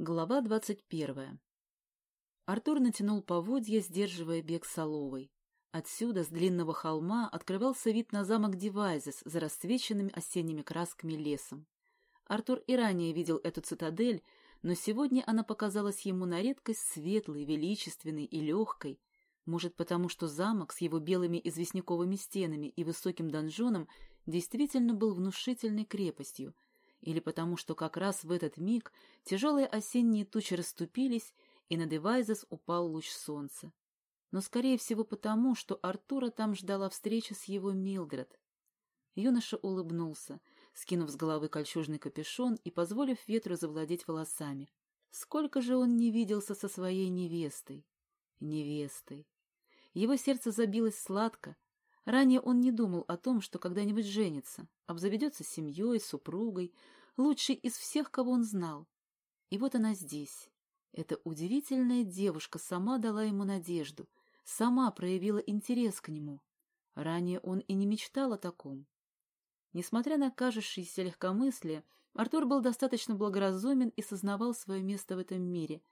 Глава двадцать первая. Артур натянул поводья, сдерживая бег Соловой. Отсюда, с длинного холма, открывался вид на замок Девайзес за расцвеченным осенними красками лесом. Артур и ранее видел эту цитадель, но сегодня она показалась ему на редкость светлой, величественной и легкой. Может, потому что замок с его белыми известняковыми стенами и высоким донжоном действительно был внушительной крепостью — или потому что как раз в этот миг тяжелые осенние тучи расступились, и на Девайзес упал луч солнца. Но, скорее всего, потому, что Артура там ждала встреча с его Милдред. Юноша улыбнулся, скинув с головы кольчужный капюшон и позволив ветру завладеть волосами. Сколько же он не виделся со своей невестой? Невестой. Его сердце забилось сладко, Ранее он не думал о том, что когда-нибудь женится, обзаведется семьей, супругой, лучшей из всех, кого он знал. И вот она здесь. Эта удивительная девушка сама дала ему надежду, сама проявила интерес к нему. Ранее он и не мечтал о таком. Несмотря на кажущееся легкомыслие, Артур был достаточно благоразумен и сознавал свое место в этом мире,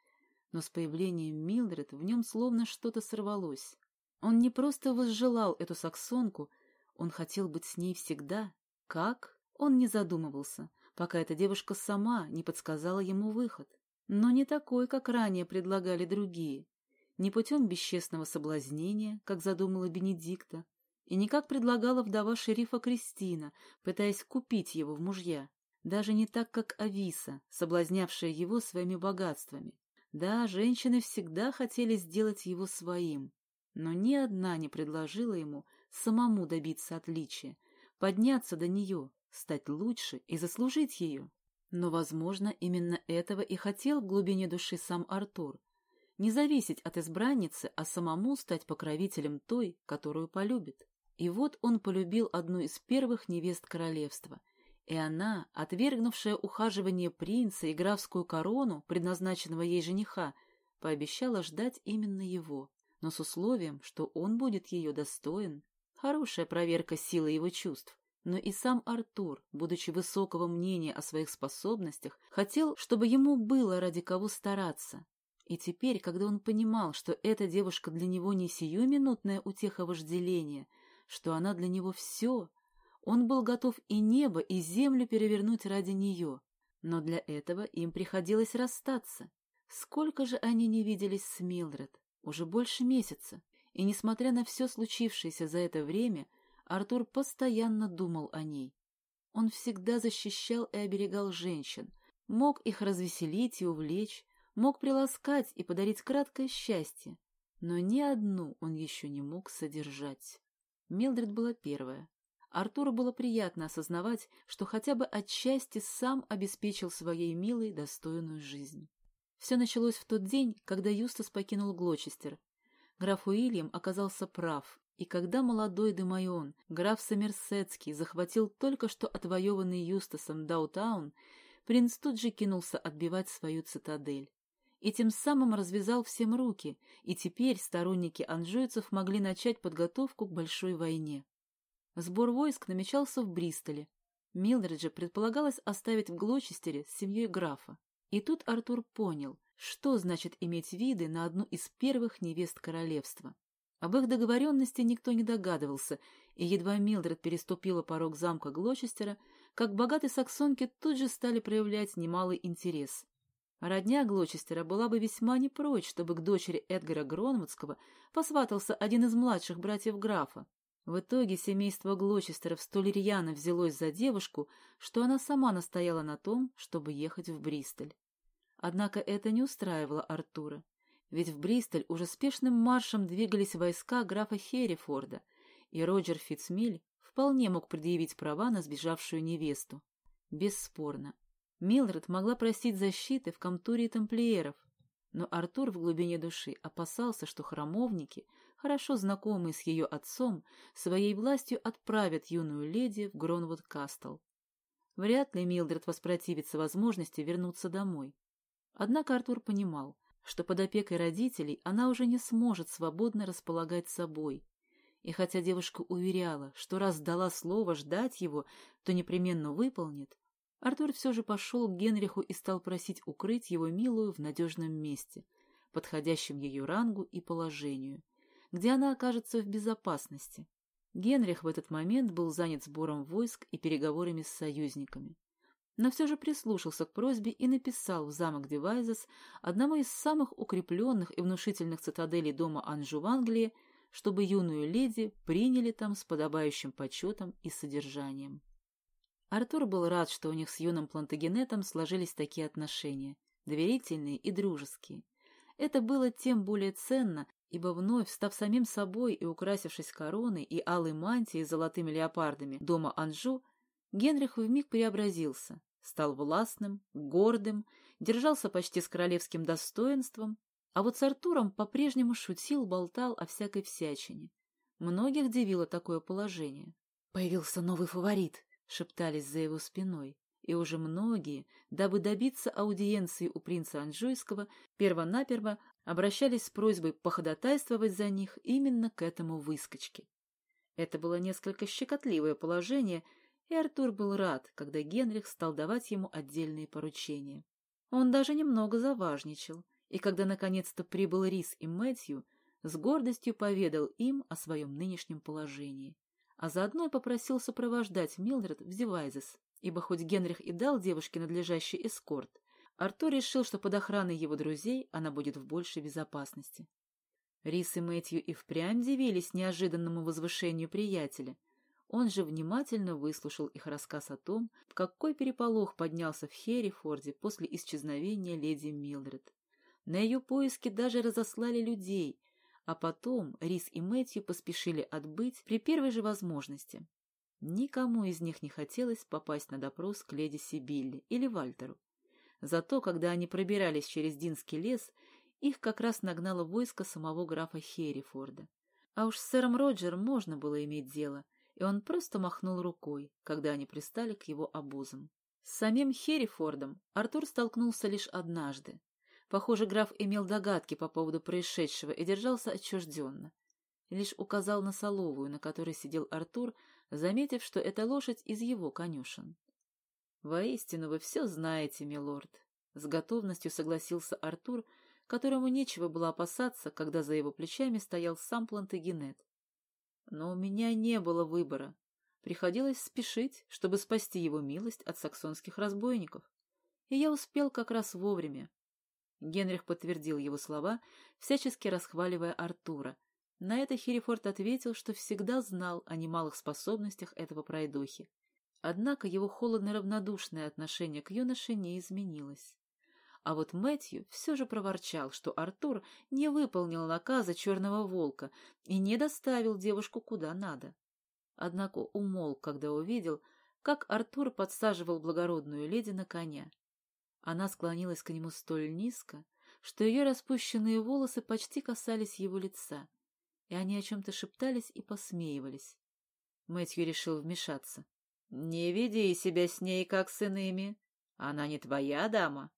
но с появлением Милдред в нем словно что-то сорвалось. Он не просто возжелал эту саксонку, он хотел быть с ней всегда. Как? Он не задумывался, пока эта девушка сама не подсказала ему выход. Но не такой, как ранее предлагали другие. Не путем бесчестного соблазнения, как задумала Бенедикта, и не как предлагала вдова шерифа Кристина, пытаясь купить его в мужья. Даже не так, как Ависа, соблазнявшая его своими богатствами. Да, женщины всегда хотели сделать его своим, но ни одна не предложила ему самому добиться отличия, подняться до нее, стать лучше и заслужить ее. Но, возможно, именно этого и хотел в глубине души сам Артур. Не зависеть от избранницы, а самому стать покровителем той, которую полюбит. И вот он полюбил одну из первых невест королевства. И она, отвергнувшая ухаживание принца и графскую корону, предназначенного ей жениха, пообещала ждать именно его но с условием, что он будет ее достоин. Хорошая проверка силы его чувств. Но и сам Артур, будучи высокого мнения о своих способностях, хотел, чтобы ему было ради кого стараться. И теперь, когда он понимал, что эта девушка для него не сиюминутная утеха вожделения, что она для него все, он был готов и небо, и землю перевернуть ради нее. Но для этого им приходилось расстаться. Сколько же они не виделись с Милдред? Уже больше месяца, и, несмотря на все случившееся за это время, Артур постоянно думал о ней. Он всегда защищал и оберегал женщин, мог их развеселить и увлечь, мог приласкать и подарить краткое счастье, но ни одну он еще не мог содержать. Милдред была первая. Артуру было приятно осознавать, что хотя бы отчасти сам обеспечил своей милой достойную жизнь. Все началось в тот день, когда Юстас покинул Глочестер. Граф Уильям оказался прав, и когда молодой Демайон, граф Сомерсетский, захватил только что отвоеванный Юстасом Даутаун, принц тут же кинулся отбивать свою цитадель. И тем самым развязал всем руки, и теперь сторонники анжуйцев могли начать подготовку к большой войне. Сбор войск намечался в Бристоле. Милдреджа предполагалось оставить в Глочестере с семьей графа. И тут Артур понял, что значит иметь виды на одну из первых невест королевства. Об их договоренности никто не догадывался, и едва Милдред переступила порог замка Глочестера, как богатые саксонки тут же стали проявлять немалый интерес. Родня Глочестера была бы весьма не прочь, чтобы к дочери Эдгара Гронвудского посватался один из младших братьев графа. В итоге семейство Глочестеров столь рьяно взялось за девушку, что она сама настояла на том, чтобы ехать в Бристоль. Однако это не устраивало Артура, ведь в Бристоль уже спешным маршем двигались войска графа Херрифорда, и Роджер Фитцмиль вполне мог предъявить права на сбежавшую невесту. Бесспорно. Милдред могла просить защиты в контуре тамплиеров, но Артур в глубине души опасался, что храмовники хорошо знакомые с ее отцом, своей властью отправят юную леди в Гронвуд-Кастл. Вряд ли Милдред воспротивится возможности вернуться домой. Однако Артур понимал, что под опекой родителей она уже не сможет свободно располагать собой. И хотя девушка уверяла, что раз дала слово ждать его, то непременно выполнит, Артур все же пошел к Генриху и стал просить укрыть его милую в надежном месте, подходящем ее рангу и положению, где она окажется в безопасности. Генрих в этот момент был занят сбором войск и переговорами с союзниками. Но все же прислушался к просьбе и написал в замок Девайзес, одному из самых укрепленных и внушительных цитаделей дома Анжу в Англии, чтобы юную леди приняли там с подобающим почетом и содержанием. Артур был рад, что у них с юным Плантагенетом сложились такие отношения, доверительные и дружеские. Это было тем более ценно, ибо вновь, став самим собой и украсившись короной и алой мантией с золотыми леопардами дома Анжу, Генрих вмиг преобразился, стал властным, гордым, держался почти с королевским достоинством, а вот с Артуром по-прежнему шутил, болтал о всякой всячине. Многих дивило такое положение. «Появился новый фаворит», — шептались за его спиной, и уже многие, дабы добиться аудиенции у принца Анжуйского, первонаперво обращались с просьбой походатайствовать за них именно к этому выскочке. Это было несколько щекотливое положение, и Артур был рад, когда Генрих стал давать ему отдельные поручения. Он даже немного заважничал, и когда наконец-то прибыл Рис и Мэтью, с гордостью поведал им о своем нынешнем положении, а заодно и попросил сопровождать Милдред в Дивайзес, ибо хоть Генрих и дал девушке надлежащий эскорт, Артур решил, что под охраной его друзей она будет в большей безопасности. Рис и Мэтью и впрямь дивились неожиданному возвышению приятеля. Он же внимательно выслушал их рассказ о том, какой переполох поднялся в Херрифорде после исчезновения леди Милдред. На ее поиски даже разослали людей, а потом Рис и Мэтью поспешили отбыть при первой же возможности. Никому из них не хотелось попасть на допрос к леди Сибилле или Вальтеру. Зато, когда они пробирались через Динский лес, их как раз нагнало войско самого графа Херрифорда. А уж с сэром Роджером можно было иметь дело, и он просто махнул рукой, когда они пристали к его обозам. С самим Херрифордом Артур столкнулся лишь однажды. Похоже, граф имел догадки по поводу происшедшего и держался отчужденно. Лишь указал на соловую, на которой сидел Артур, заметив, что это лошадь из его конюшен. «Воистину вы все знаете, милорд», — с готовностью согласился Артур, которому нечего было опасаться, когда за его плечами стоял сам Плантагенет. «Но у меня не было выбора. Приходилось спешить, чтобы спасти его милость от саксонских разбойников. И я успел как раз вовремя». Генрих подтвердил его слова, всячески расхваливая Артура. На это Херефорд ответил, что всегда знал о немалых способностях этого пройдохи. Однако его холодно-равнодушное отношение к юноше не изменилось. А вот Мэтью все же проворчал, что Артур не выполнил наказа черного волка и не доставил девушку куда надо. Однако умолк, когда увидел, как Артур подсаживал благородную леди на коня. Она склонилась к нему столь низко, что ее распущенные волосы почти касались его лица, и они о чем-то шептались и посмеивались. Мэтью решил вмешаться. Не веди себя с ней, как с иными. Она не твоя дама.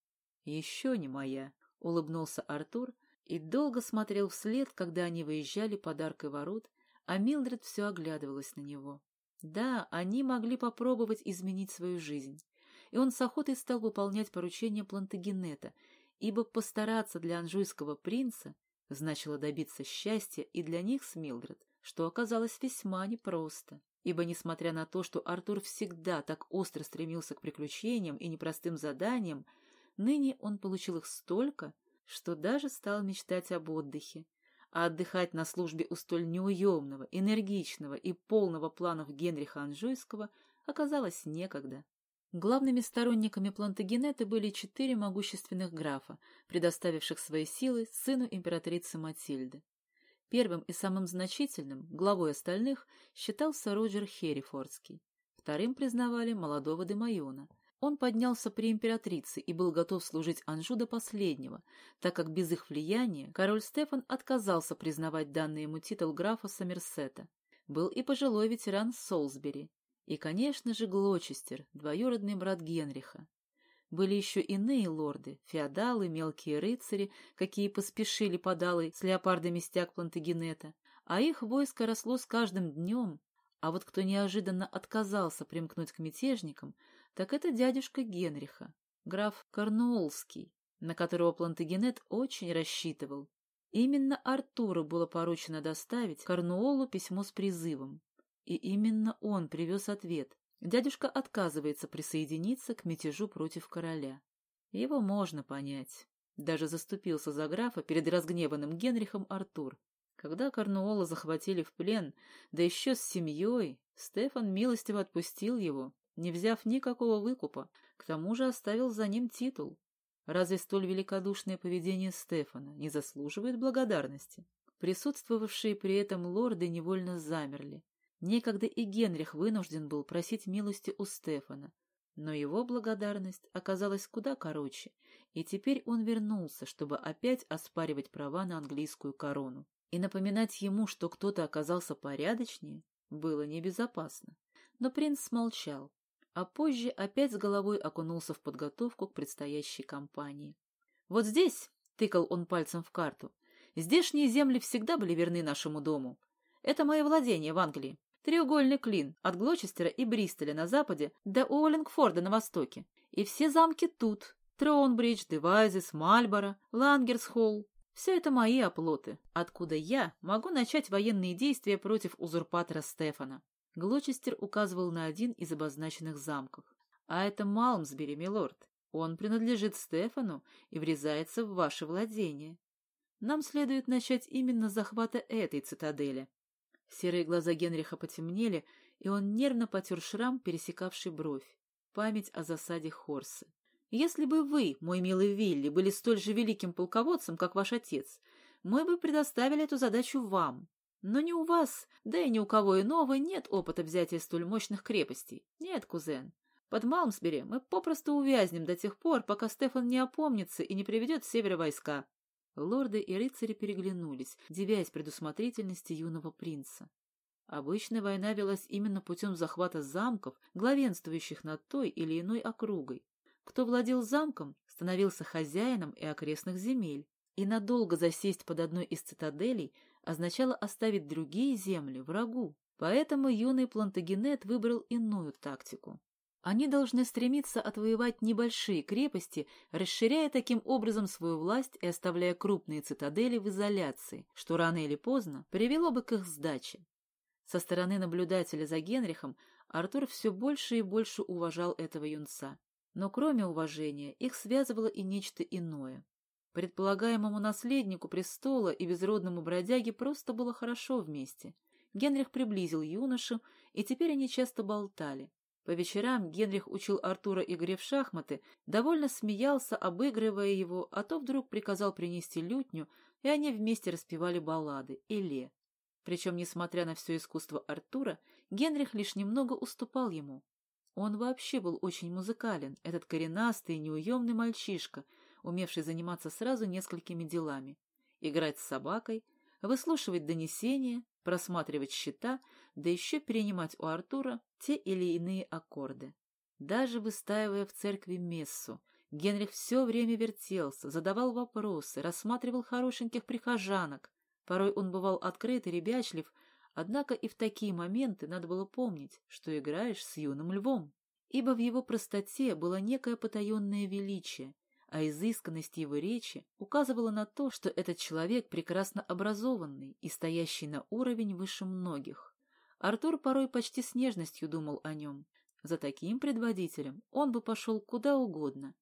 Еще не моя, — улыбнулся Артур и долго смотрел вслед, когда они выезжали под аркой ворот, а Милдред все оглядывалась на него. Да, они могли попробовать изменить свою жизнь, и он с охотой стал выполнять поручения Плантагенета, ибо постараться для анжуйского принца значило добиться счастья и для них с Милдред, что оказалось весьма непросто ибо, несмотря на то, что Артур всегда так остро стремился к приключениям и непростым заданиям, ныне он получил их столько, что даже стал мечтать об отдыхе, а отдыхать на службе у столь неуемного, энергичного и полного планов Генриха Анжуйского оказалось некогда. Главными сторонниками Плантагенета были четыре могущественных графа, предоставивших свои силы сыну императрицы Матильды. Первым и самым значительным, главой остальных, считался Роджер Херрифордский. Вторым признавали молодого Демайона. Он поднялся при императрице и был готов служить Анжу до последнего, так как без их влияния король Стефан отказался признавать данный ему титул графа Сомерсета. Был и пожилой ветеран Солсбери, и, конечно же, Глочестер, двоюродный брат Генриха. Были еще иные лорды, феодалы, мелкие рыцари, какие поспешили подалой с леопардами стяг Плантагенета, а их войско росло с каждым днем, а вот кто неожиданно отказался примкнуть к мятежникам, Так это дядюшка Генриха, граф Корнуолский, на которого Плантагенет очень рассчитывал. Именно Артуру было поручено доставить Корнуолу письмо с призывом. И именно он привез ответ. Дядюшка отказывается присоединиться к мятежу против короля. Его можно понять. Даже заступился за графа перед разгневанным Генрихом Артур. Когда Корнуола захватили в плен, да еще с семьей, Стефан милостиво отпустил его, не взяв никакого выкупа, к тому же оставил за ним титул. Разве столь великодушное поведение Стефана не заслуживает благодарности? Присутствовавшие при этом лорды невольно замерли. Некогда и Генрих вынужден был просить милости у Стефана, но его благодарность оказалась куда короче, и теперь он вернулся, чтобы опять оспаривать права на английскую корону. И напоминать ему, что кто-то оказался порядочнее, было небезопасно. Но принц смолчал, а позже опять с головой окунулся в подготовку к предстоящей кампании. «Вот здесь», — тыкал он пальцем в карту, — «здешние земли всегда были верны нашему дому. Это мое владение в Англии. Треугольный клин от Глочестера и Бристоля на западе до Уоллингфорда на востоке. И все замки тут. Троунбридж, Девайзес, Мальборо, Лангерсхолл. Все это мои оплоты, откуда я могу начать военные действия против узурпатора Стефана. Глочестер указывал на один из обозначенных замков. «А это Малмсбери, милорд. Он принадлежит Стефану и врезается в ваше владение. Нам следует начать именно с захвата этой цитадели». Серые глаза Генриха потемнели, и он нервно потер шрам, пересекавший бровь. Память о засаде Хорсы. «Если бы вы, мой милый Вилли, были столь же великим полководцем, как ваш отец, мы бы предоставили эту задачу вам. Но ни у вас, да и ни у кого иного нет опыта взятия столь мощных крепостей. Нет, кузен. Под Малмсбери мы попросту увязнем до тех пор, пока Стефан не опомнится и не приведет с севера войска. Лорды и рыцари переглянулись, девясь предусмотрительности юного принца. Обычная война велась именно путем захвата замков, главенствующих над той или иной округой. Кто владел замком, становился хозяином и окрестных земель, и надолго засесть под одной из цитаделей означало оставить другие земли врагу. Поэтому юный Плантагенет выбрал иную тактику. Они должны стремиться отвоевать небольшие крепости, расширяя таким образом свою власть и оставляя крупные цитадели в изоляции, что рано или поздно привело бы к их сдаче. Со стороны наблюдателя за Генрихом Артур все больше и больше уважал этого юнца. Но кроме уважения их связывало и нечто иное. Предполагаемому наследнику престола и безродному бродяге просто было хорошо вместе. Генрих приблизил юношу, и теперь они часто болтали. По вечерам Генрих учил Артура игре в шахматы, довольно смеялся, обыгрывая его, а то вдруг приказал принести лютню, и они вместе распевали баллады, Эле. Причем, несмотря на все искусство Артура, Генрих лишь немного уступал ему. Он вообще был очень музыкален, этот коренастый и неуемный мальчишка — умевший заниматься сразу несколькими делами. Играть с собакой, выслушивать донесения, просматривать счета, да еще перенимать у Артура те или иные аккорды. Даже выстаивая в церкви мессу, Генрих все время вертелся, задавал вопросы, рассматривал хорошеньких прихожанок. Порой он бывал открыт и ребячлив, однако и в такие моменты надо было помнить, что играешь с юным львом. Ибо в его простоте было некое потаенное величие, а изысканность его речи указывала на то, что этот человек прекрасно образованный и стоящий на уровень выше многих. Артур порой почти с нежностью думал о нем. За таким предводителем он бы пошел куда угодно.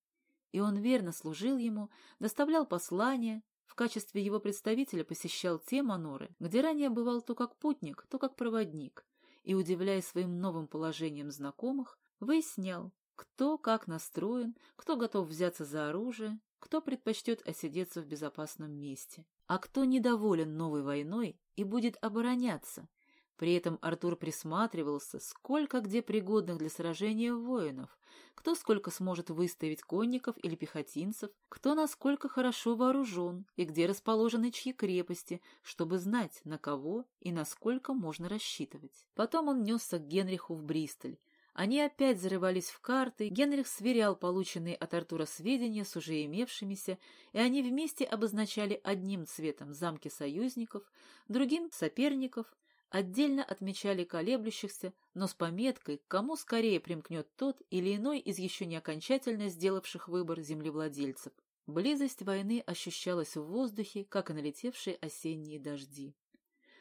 И он верно служил ему, доставлял послания, в качестве его представителя посещал те маноры, где ранее бывал то как путник, то как проводник, и, удивляясь своим новым положением знакомых, выяснял, кто как настроен, кто готов взяться за оружие, кто предпочтет осидеться в безопасном месте, а кто недоволен новой войной и будет обороняться. При этом Артур присматривался, сколько где пригодных для сражения воинов, кто сколько сможет выставить конников или пехотинцев, кто насколько хорошо вооружен и где расположены чьи крепости, чтобы знать, на кого и насколько можно рассчитывать. Потом он несся к Генриху в Бристоль, они опять зарывались в карты, Генрих сверял полученные от Артура сведения с уже имевшимися, и они вместе обозначали одним цветом замки союзников, другим — соперников, отдельно отмечали колеблющихся, но с пометкой, кому скорее примкнет тот или иной из еще не окончательно сделавших выбор землевладельцев. Близость войны ощущалась в воздухе, как и налетевшие осенние дожди.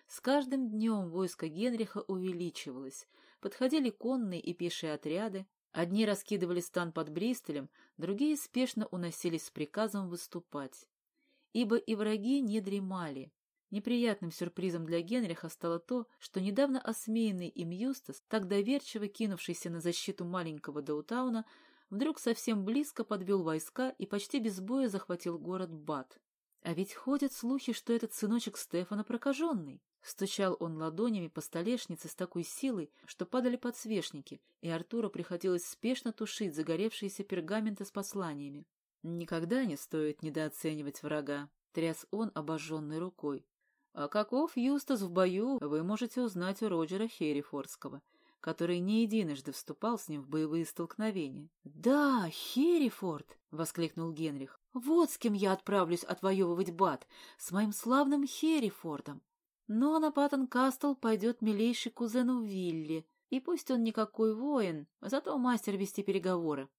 С каждым днем войско Генриха увеличивалось, подходили конные и пешие отряды, одни раскидывали стан под Бристолем, другие спешно уносились с приказом выступать. Ибо и враги не дремали, Неприятным сюрпризом для Генриха стало то, что недавно осмеянный им Юстас, так доверчиво кинувшийся на защиту маленького Даутауна, вдруг совсем близко подвел войска и почти без боя захватил город Бат. А ведь ходят слухи, что этот сыночек Стефана прокаженный. Стучал он ладонями по столешнице с такой силой, что падали подсвечники, и Артуру приходилось спешно тушить загоревшиеся пергаменты с посланиями. «Никогда не стоит недооценивать врага», — тряс он обожженной рукой. А каков Юстас в бою, вы можете узнать у Роджера Херрифордского, который не единожды вступал с ним в боевые столкновения. — Да, Херрифорд! — воскликнул Генрих. — Вот с кем я отправлюсь отвоевывать Бат, с моим славным Херрифордом. Но на Паттон Кастл пойдет милейший кузену Вилли, и пусть он никакой воин, зато мастер вести переговоры.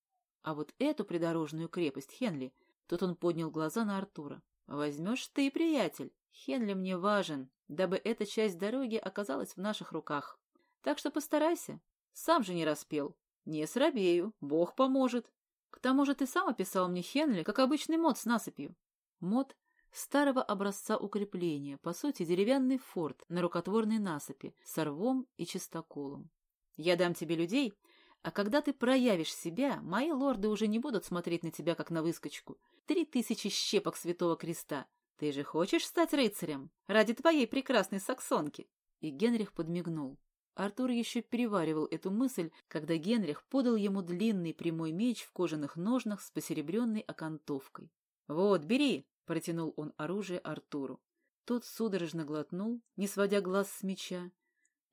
А вот эту придорожную крепость Хенли, тут он поднял глаза на Артура. Возьмешь ты, приятель. Хенли мне важен, дабы эта часть дороги оказалась в наших руках. Так что постарайся. Сам же не распел. Не срабею, Бог поможет. К тому же ты сам описал мне Хенли, как обычный мод с насыпью. Мод старого образца укрепления, по сути, деревянный форт на рукотворной насыпи с рвом и чистоколом. Я дам тебе людей, а когда ты проявишь себя, мои лорды уже не будут смотреть на тебя, как на выскочку. Три тысячи щепок Святого Креста. Ты же хочешь стать рыцарем? Ради твоей прекрасной саксонки!» И Генрих подмигнул. Артур еще переваривал эту мысль, когда Генрих подал ему длинный прямой меч в кожаных ножнах с посеребренной окантовкой. «Вот, бери!» — протянул он оружие Артуру. Тот судорожно глотнул, не сводя глаз с меча.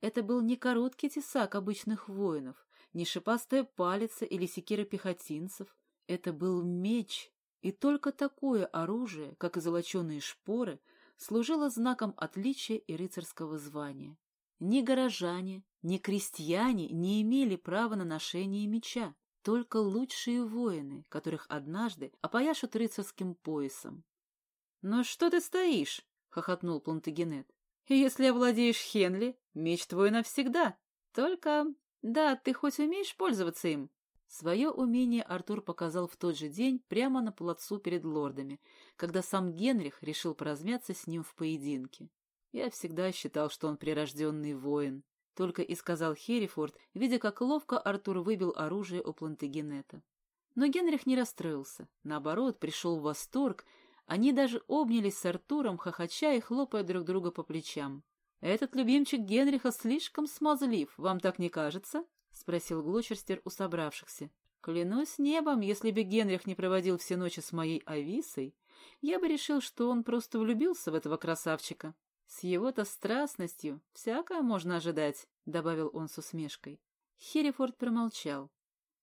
Это был не короткий тесак обычных воинов, не шипастая палица или секира пехотинцев. Это был меч, и только такое оружие, как и золоченые шпоры, служило знаком отличия и рыцарского звания. Ни горожане, ни крестьяне не имели права на ношение меча, только лучшие воины, которых однажды опояшут рыцарским поясом. — Ну что ты стоишь? — хохотнул Плантагенет. — Если овладеешь Хенли, меч твой навсегда. Только, да, ты хоть умеешь пользоваться им? Свое умение Артур показал в тот же день прямо на плацу перед лордами, когда сам Генрих решил поразмяться с ним в поединке. Я всегда считал, что он прирожденный воин, только и сказал Херрифорд, видя, как ловко Артур выбил оружие у Плантагенета. Но Генрих не расстроился, наоборот, пришел в восторг, они даже обнялись с Артуром, хохоча и хлопая друг друга по плечам. «Этот любимчик Генриха слишком смазлив, вам так не кажется?» — спросил Глочерстер у собравшихся. «Клянусь небом, если бы Генрих не проводил все ночи с моей Ависой, я бы решил, что он просто влюбился в этого красавчика. С его-то страстностью всякое можно ожидать», — добавил он с усмешкой. Херрифорд промолчал.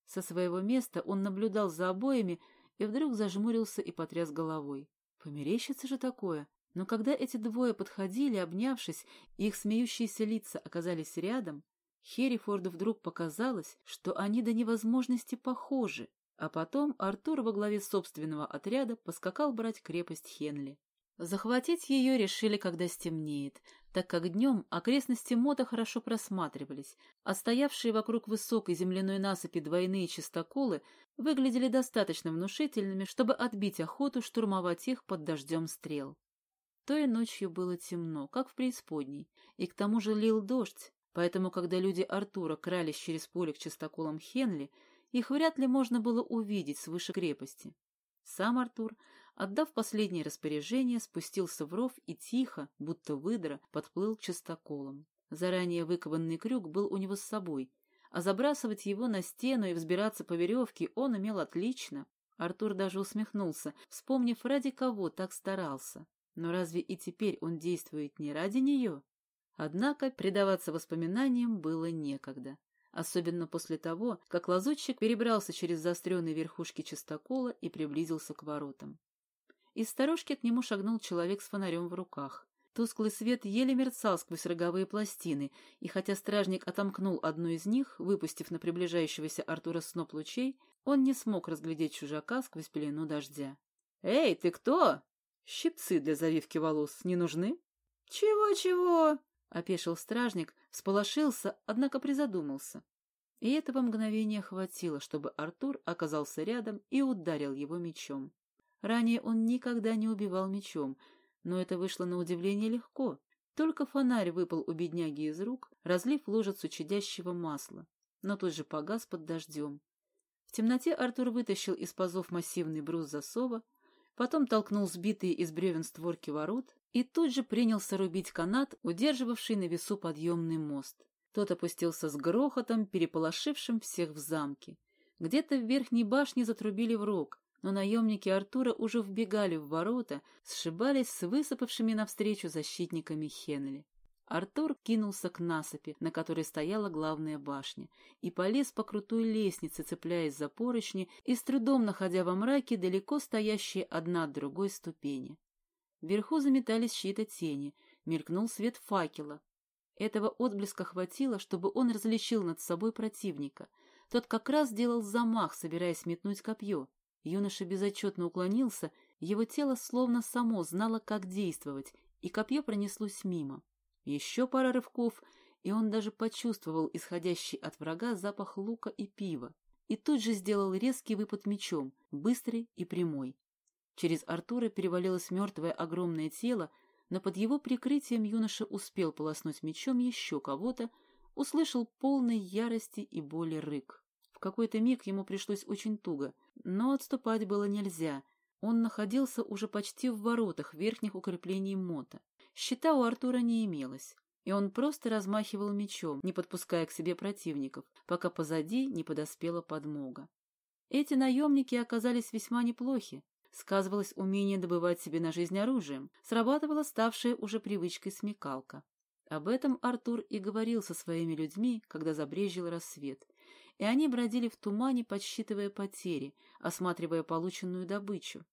Со своего места он наблюдал за обоями и вдруг зажмурился и потряс головой. Померещится же такое. Но когда эти двое подходили, обнявшись, и их смеющиеся лица оказались рядом, Херрифорду вдруг показалось, что они до невозможности похожи, а потом Артур во главе собственного отряда поскакал брать крепость Хенли. Захватить ее решили, когда стемнеет, так как днем окрестности Мота хорошо просматривались, а стоявшие вокруг высокой земляной насыпи двойные чистоколы выглядели достаточно внушительными, чтобы отбить охоту штурмовать их под дождем стрел. Той ночью было темно, как в преисподней, и к тому же лил дождь, Поэтому, когда люди Артура крались через поле к частоколам Хенли, их вряд ли можно было увидеть свыше крепости. Сам Артур, отдав последнее распоряжение, спустился в ров и тихо, будто выдра, подплыл к частоколам. Заранее выкованный крюк был у него с собой, а забрасывать его на стену и взбираться по веревке он умел отлично. Артур даже усмехнулся, вспомнив, ради кого так старался. Но разве и теперь он действует не ради нее? Однако предаваться воспоминаниям было некогда, особенно после того, как лазутчик перебрался через заостренные верхушки частокола и приблизился к воротам. Из сторожки к нему шагнул человек с фонарем в руках. Тусклый свет еле мерцал сквозь роговые пластины, и хотя стражник отомкнул одну из них, выпустив на приближающегося Артура сноп лучей, он не смог разглядеть чужака сквозь пелену дождя. «Эй, ты кто?» «Щипцы для завивки волос не нужны?» «Чего-чего?» — опешил стражник, всполошился, однако призадумался. И этого мгновения хватило, чтобы Артур оказался рядом и ударил его мечом. Ранее он никогда не убивал мечом, но это вышло на удивление легко. Только фонарь выпал у бедняги из рук, разлив лужицу чадящего масла, но тут же погас под дождем. В темноте Артур вытащил из пазов массивный брус засова, потом толкнул сбитые из бревен створки ворот и тут же принялся рубить канат, удерживавший на весу подъемный мост. Тот опустился с грохотом, переполошившим всех в замке. Где-то в верхней башне затрубили в рог, но наемники Артура уже вбегали в ворота, сшибались с высыпавшими навстречу защитниками Хенли. Артур кинулся к насыпи, на которой стояла главная башня, и полез по крутой лестнице, цепляясь за поручни и с трудом находя во мраке далеко стоящие одна от другой ступени. Вверху заметались чьи-то тени, мелькнул свет факела, этого отблеска хватило, чтобы он различил над собой противника. Тот как раз делал замах, собираясь метнуть копье. Юноша безотчетно уклонился, его тело словно само знало, как действовать, и копье пронеслось мимо. Еще пара рывков, и он даже почувствовал исходящий от врага запах лука и пива, и тут же сделал резкий выпад мечом, быстрый и прямой. Через Артура перевалилось мертвое огромное тело, но под его прикрытием юноша успел полоснуть мечом еще кого-то, услышал полной ярости и боли рык. В какой-то миг ему пришлось очень туго, но отступать было нельзя. Он находился уже почти в воротах верхних укреплений мота. Щита у Артура не имелось, и он просто размахивал мечом, не подпуская к себе противников, пока позади не подоспела подмога. Эти наемники оказались весьма неплохи, Сказывалось умение добывать себе на жизнь оружием, срабатывала ставшая уже привычкой смекалка. Об этом Артур и говорил со своими людьми, когда забрезжил рассвет, и они бродили в тумане, подсчитывая потери, осматривая полученную добычу.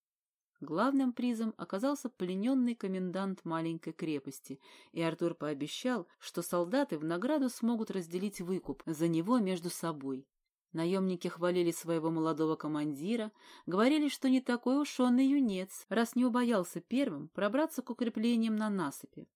Главным призом оказался плененный комендант маленькой крепости, и Артур пообещал, что солдаты в награду смогут разделить выкуп за него между собой. Наемники хвалили своего молодого командира, говорили, что не такой уж он и юнец, раз не убоялся первым пробраться к укреплениям на насыпи.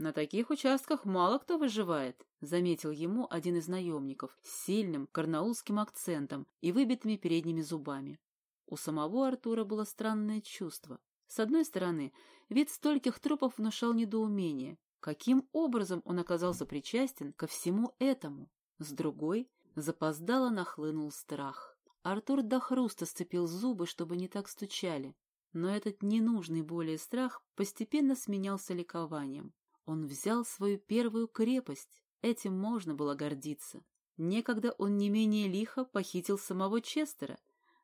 «На таких участках мало кто выживает», — заметил ему один из наемников с сильным карнаулским акцентом и выбитыми передними зубами. У самого Артура было странное чувство. С одной стороны, вид стольких трупов внушал недоумение. Каким образом он оказался причастен ко всему этому? С другой, Запоздало нахлынул страх. Артур до хруста сцепил зубы, чтобы не так стучали. Но этот ненужный более страх постепенно сменялся ликованием. Он взял свою первую крепость. Этим можно было гордиться. Некогда он не менее лихо похитил самого Честера.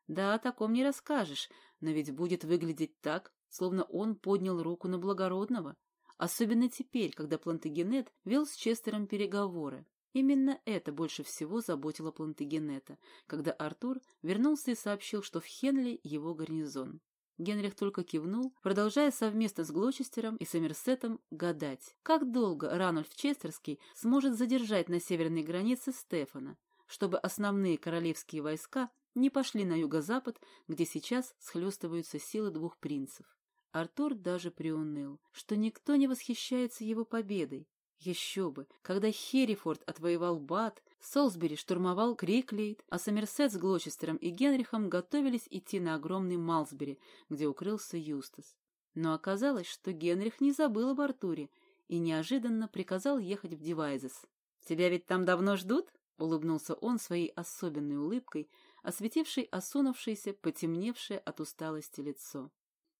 Да, о таком не расскажешь, но ведь будет выглядеть так, словно он поднял руку на благородного. Особенно теперь, когда Плантагенет вел с Честером переговоры. Именно это больше всего заботило Плантагенета, когда Артур вернулся и сообщил, что в Хенли его гарнизон. Генрих только кивнул, продолжая совместно с Глочестером и Сомерсетом гадать, как долго Ранульф Честерский сможет задержать на северной границе Стефана, чтобы основные королевские войска не пошли на юго-запад, где сейчас схлестываются силы двух принцев. Артур даже приуныл, что никто не восхищается его победой, еще бы, когда Херрифорд отвоевал Бат, Солсбери штурмовал Криклейд, а Сомерсет с Глочестером и Генрихом готовились идти на огромный Малсбери, где укрылся Юстас. Но оказалось, что Генрих не забыл об Артуре и неожиданно приказал ехать в Девайзес. «Тебя ведь там давно ждут?» — улыбнулся он своей особенной улыбкой, осветившей осунувшееся, потемневшее от усталости лицо.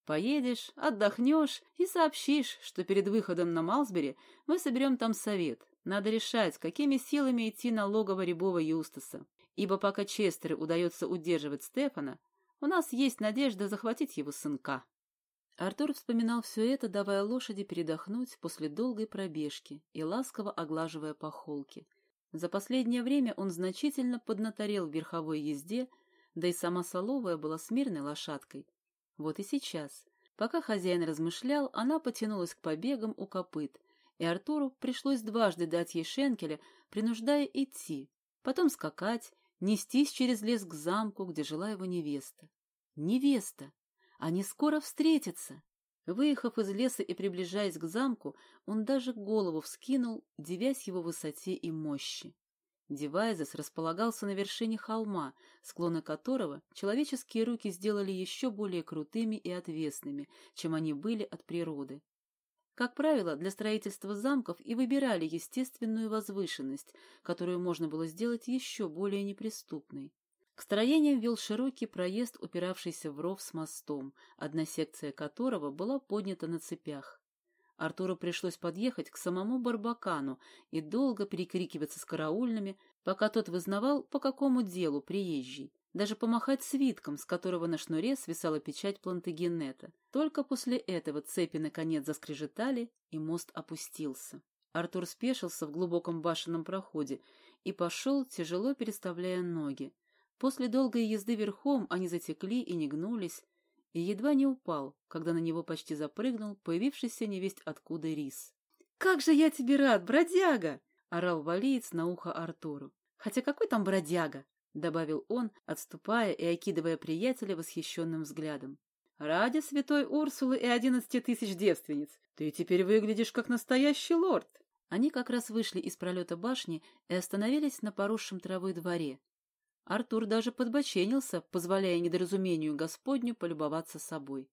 Поедешь, отдохнешь и сообщишь, что перед выходом на Малсбери мы соберем там совет. Надо решать, какими силами идти на логово Рябова Юстаса. Ибо пока Честеру удается удерживать Стефана, у нас есть надежда захватить его сынка. Артур вспоминал все это, давая лошади передохнуть после долгой пробежки и ласково оглаживая по холке. За последнее время он значительно поднаторел в верховой езде, да и сама Соловая была смирной лошадкой, вот и сейчас, Пока хозяин размышлял, она потянулась к побегам у копыт, и Артуру пришлось дважды дать ей шенкеля, принуждая идти, потом скакать, нестись через лес к замку, где жила его невеста. Невеста! Они скоро встретятся! Выехав из леса и приближаясь к замку, он даже голову вскинул, дивясь его высоте и мощи. Девайзес располагался на вершине холма, склоны которого человеческие руки сделали еще более крутыми и отвесными, чем они были от природы. Как правило, для строительства замков и выбирали естественную возвышенность, которую можно было сделать еще более неприступной. К строениям вел широкий проезд, упиравшийся в ров с мостом, одна секция которого была поднята на цепях. Артуру пришлось подъехать к самому Барбакану и долго перекрикиваться с караульными, пока тот вызнавал, по какому делу приезжий. Даже помахать свитком, с которого на шнуре свисала печать Плантагенета. Только после этого цепи наконец заскрежетали, и мост опустился. Артур спешился в глубоком башенном проходе и пошел, тяжело переставляя ноги. После долгой езды верхом они затекли и не гнулись, и едва не упал, когда на него почти запрыгнул появившийся невесть откуда рис. «Как же я тебе рад, бродяга!» — орал валиец на ухо Артуру. «Хотя какой там бродяга?» — добавил он, отступая и окидывая приятеля восхищенным взглядом. «Ради святой Урсулы и одиннадцати тысяч девственниц, ты теперь выглядишь как настоящий лорд!» Они как раз вышли из пролета башни и остановились на поросшем травой дворе, Артур даже подбоченился, позволяя недоразумению Господню полюбоваться собой.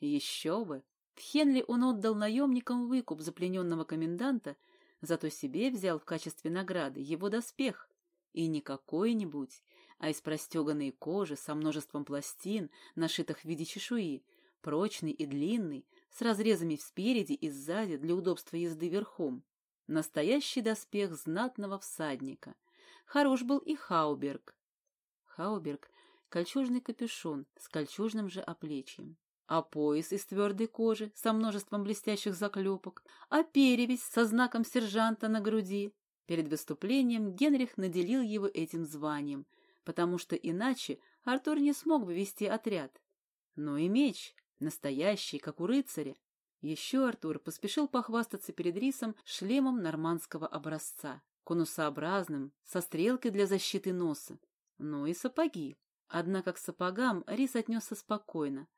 Еще бы! В Хенли он отдал наемникам выкуп за плененного коменданта, зато себе взял в качестве награды его доспех. И не какой-нибудь, а из простеганной кожи со множеством пластин, нашитых в виде чешуи, прочный и длинный, с разрезами спереди и сзади для удобства езды верхом. Настоящий доспех знатного всадника. Хорош был и Хауберг, Хауберг кольчужный капюшон с кольчужным же оплечьем, а пояс из твердой кожи со множеством блестящих заклепок, а перевязь со знаком сержанта на груди. Перед выступлением Генрих наделил его этим званием, потому что иначе Артур не смог бы вести отряд. Но и меч, настоящий, как у рыцаря. Еще Артур поспешил похвастаться перед Рисом шлемом нормандского образца, конусообразным, со стрелкой для защиты носа, ну и сапоги. Однако к сапогам Рис отнесся спокойно.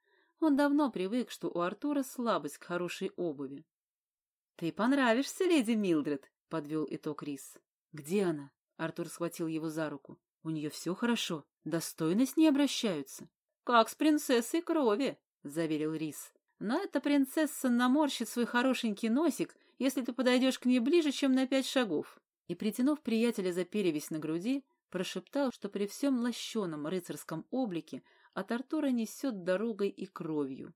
Он давно привык, что у Артура слабость к хорошей обуви. — Ты понравишься, леди Милдред, — подвел итог Рис. — Где она? — Артур схватил его за руку. — У нее все хорошо. Достойно с ней обращаются. — Как с принцессой крови, — заверил Рис. — Но эта принцесса наморщит свой хорошенький носик, если ты подойдешь к ней ближе, чем на пять шагов. И, притянув приятеля за перевязь на груди, прошептал, что при всем лощеном рыцарском облике от Артура несет дорогой и кровью.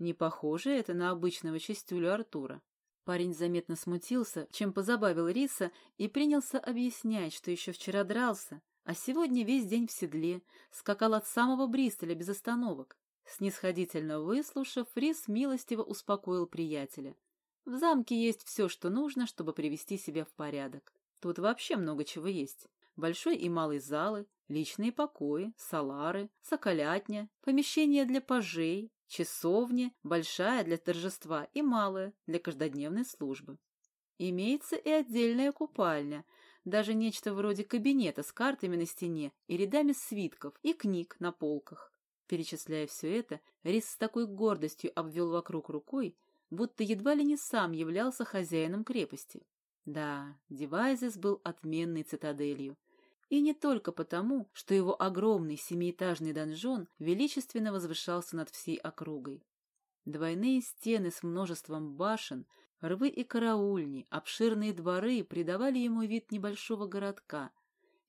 Не похоже это на обычного чистюлю Артура. Парень заметно смутился, чем позабавил Риса, и принялся объяснять, что еще вчера дрался, а сегодня весь день в седле, скакал от самого Бристоля без остановок. Снисходительно выслушав, Рис милостиво успокоил приятеля. В замке есть все, что нужно, чтобы привести себя в порядок. Тут вообще много чего есть большой и малый залы, личные покои, салары, соколятня, помещения для пажей, часовня, большая для торжества и малая для каждодневной службы. Имеется и отдельная купальня, даже нечто вроде кабинета с картами на стене и рядами свитков и книг на полках. Перечисляя все это, Рис с такой гордостью обвел вокруг рукой, будто едва ли не сам являлся хозяином крепости. Да, Девайзес был отменной цитаделью. И не только потому, что его огромный семиэтажный донжон величественно возвышался над всей округой. Двойные стены с множеством башен, рвы и караульни, обширные дворы придавали ему вид небольшого городка.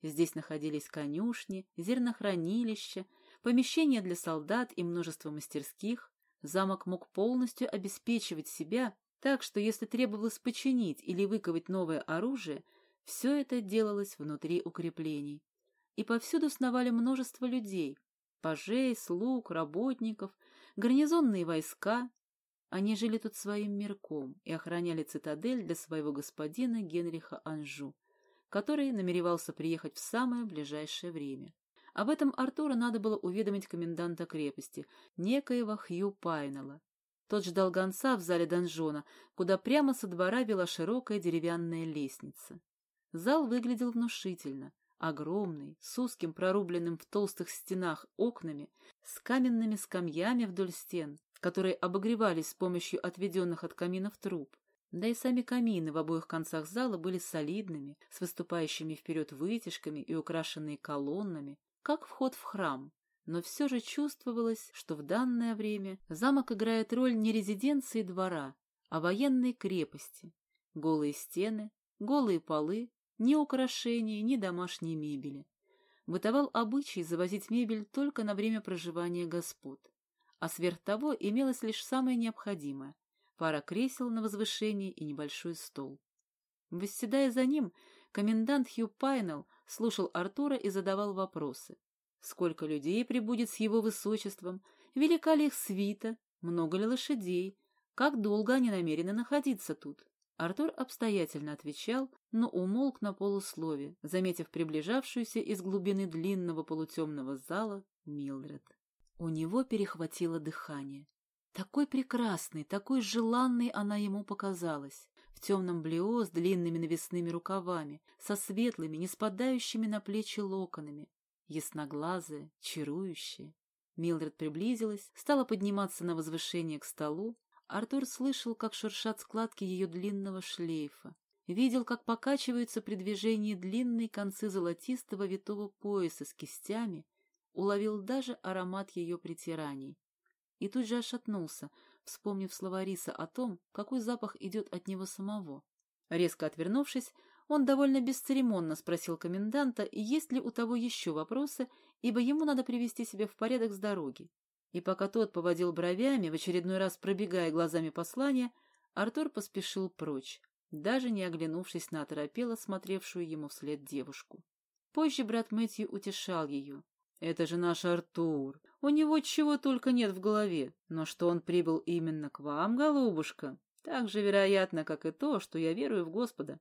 Здесь находились конюшни, зернохранилища, помещения для солдат и множество мастерских. Замок мог полностью обеспечивать себя так что если требовалось починить или выковать новое оружие, все это делалось внутри укреплений. И повсюду сновали множество людей – пажей, слуг, работников, гарнизонные войска. Они жили тут своим мирком и охраняли цитадель для своего господина Генриха Анжу, который намеревался приехать в самое ближайшее время. Об этом Артура надо было уведомить коменданта крепости, некоего Хью Пайнелла, Тот ждал гонца в зале донжона, куда прямо со двора вела широкая деревянная лестница. Зал выглядел внушительно, огромный, с узким прорубленным в толстых стенах окнами, с каменными скамьями вдоль стен, которые обогревались с помощью отведенных от каминов труб. Да и сами камины в обоих концах зала были солидными, с выступающими вперед вытяжками и украшенные колоннами, как вход в храм. Но все же чувствовалось, что в данное время замок играет роль не резиденции двора, а военной крепости. Голые стены, голые полы, ни украшений, ни домашней мебели. Бытовал обычай завозить мебель только на время проживания господ. А сверх того имелось лишь самое необходимое пара кресел на возвышении и небольшой стол. Восседая за ним, комендант Хью Пайнелл слушал Артура и задавал вопросы. Сколько людей прибудет с его высочеством? Велика ли их свита? Много ли лошадей? Как долго они намерены находиться тут? Артур обстоятельно отвечал, но умолк на полуслове, заметив приближавшуюся из глубины длинного полутемного зала Милдред. У него перехватило дыхание. Такой прекрасной, такой желанной она ему показалась. В темном блео с длинными навесными рукавами, со светлыми, не спадающими на плечи локонами. Ясноглазая, чарующая. Милдред приблизилась, стала подниматься на возвышение к столу. Артур слышал, как шуршат складки ее длинного шлейфа. Видел, как покачиваются при движении длинные концы золотистого витого пояса с кистями, уловил даже аромат ее притираний и тут же ошатнулся, вспомнив слова Риса о том, какой запах идет от него самого. Резко отвернувшись, он довольно бесцеремонно спросил коменданта, есть ли у того еще вопросы, ибо ему надо привести себя в порядок с дороги. И пока тот поводил бровями, в очередной раз пробегая глазами послания, Артур поспешил прочь, даже не оглянувшись на оторопело смотревшую ему вслед девушку. Позже брат Мэтью утешал ее. «Это же наш Артур. У него чего только нет в голове. Но что он прибыл именно к вам, голубушка, так же вероятно, как и то, что я верую в Господа».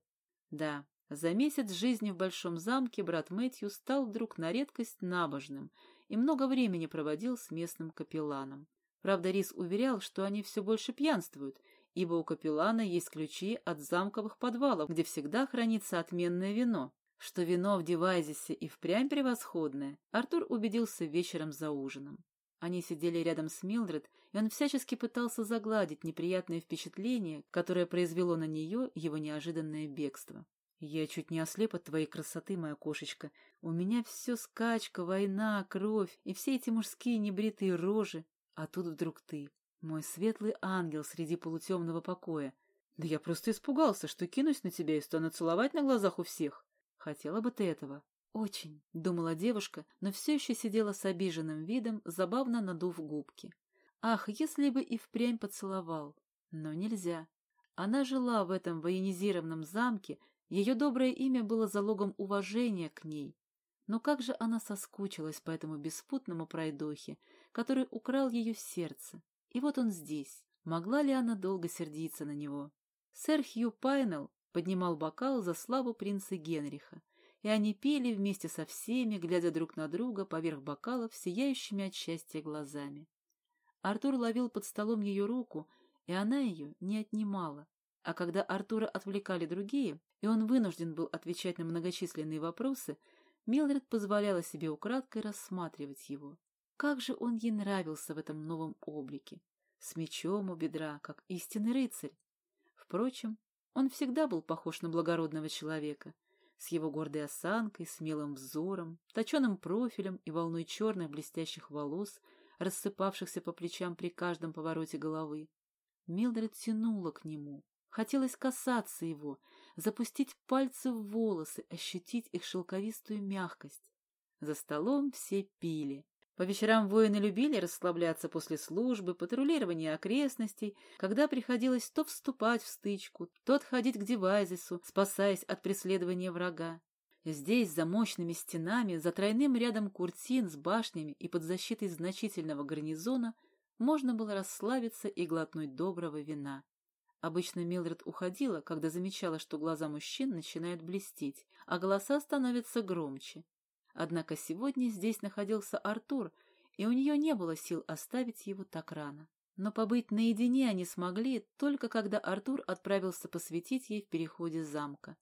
Да, за месяц жизни в Большом замке брат Мэтью стал вдруг на редкость набожным и много времени проводил с местным капелланом. Правда, Рис уверял, что они все больше пьянствуют, ибо у капеллана есть ключи от замковых подвалов, где всегда хранится отменное вино. Что вино в Девайзисе и впрямь превосходное, Артур убедился вечером за ужином. Они сидели рядом с Милдред, и он всячески пытался загладить неприятное впечатление, которое произвело на нее его неожиданное бегство. «Я чуть не ослеп от твоей красоты, моя кошечка. У меня все скачка, война, кровь и все эти мужские небритые рожи. А тут вдруг ты, мой светлый ангел среди полутемного покоя. Да я просто испугался, что кинусь на тебя и стану целовать на глазах у всех. Хотела бы ты этого? Очень, думала девушка, но все еще сидела с обиженным видом, забавно надув губки. Ах, если бы и впрямь поцеловал. Но нельзя. Она жила в этом военизированном замке, ее доброе имя было залогом уважения к ней. Но как же она соскучилась по этому беспутному пройдохе, который украл ее сердце. И вот он здесь. Могла ли она долго сердиться на него? Сэр Хью Пайнелл поднимал бокал за славу принца Генриха, и они пели вместе со всеми, глядя друг на друга поверх бокалов сияющими от счастья глазами. Артур ловил под столом ее руку, и она ее не отнимала. А когда Артура отвлекали другие, и он вынужден был отвечать на многочисленные вопросы, Милдред позволяла себе украдкой рассматривать его. Как же он ей нравился в этом новом облике, с мечом у бедра, как истинный рыцарь. Впрочем, он всегда был похож на благородного человека, с его гордой осанкой, смелым взором, точеным профилем и волной черных блестящих волос, рассыпавшихся по плечам при каждом повороте головы. Милдред тянула к нему. Хотелось касаться его, запустить пальцы в волосы, ощутить их шелковистую мягкость. За столом все пили. По вечерам воины любили расслабляться после службы, патрулирования окрестностей, когда приходилось то вступать в стычку, то отходить к Девайзису, спасаясь от преследования врага. Здесь, за мощными стенами, за тройным рядом куртин с башнями и под защитой значительного гарнизона, можно было расслабиться и глотнуть доброго вина. Обычно Милдред уходила, когда замечала, что глаза мужчин начинают блестеть, а голоса становятся громче. Однако сегодня здесь находился Артур, и у нее не было сил оставить его так рано. Но побыть наедине они смогли, только когда Артур отправился посвятить ей в переходе замка.